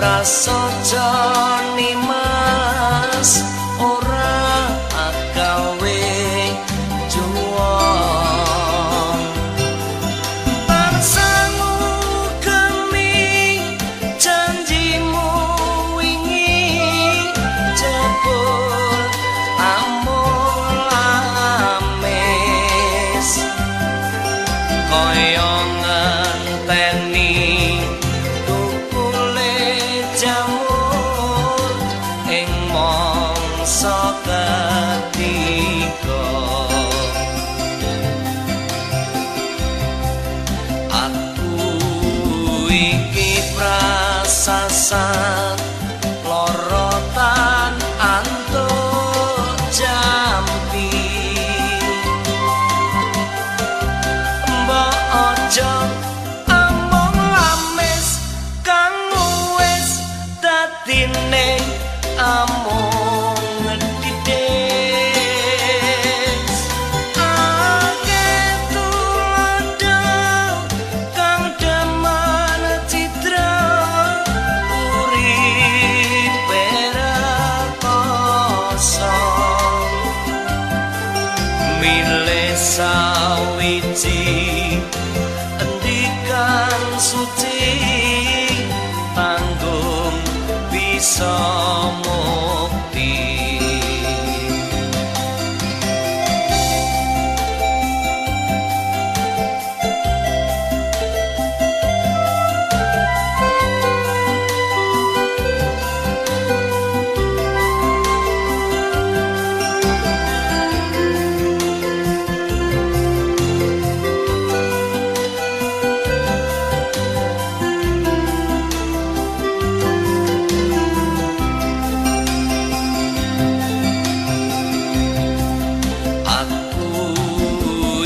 prasaja nimas ora agawe juwon. Tansamu kami janjimu wingi jebul amul amis. Koyong jamur ing mangsa ketiga. Aku iki prasasan sawiji. Endikan suci tanggung bisa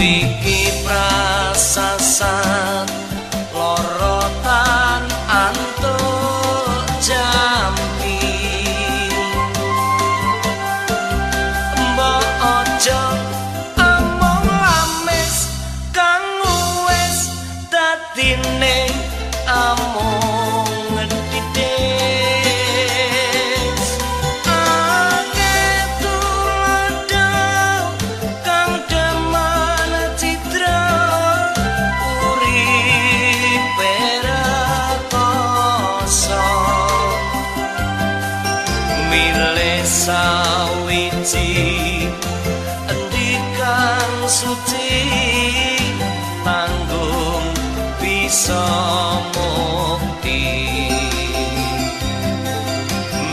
You. le sawiti endikan suci tanggung bisa mukti.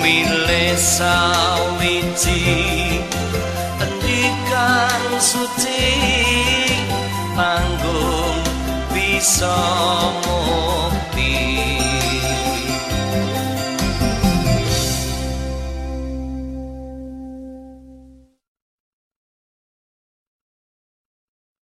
Mile sawiti endikan suci tanggung bisa mukti.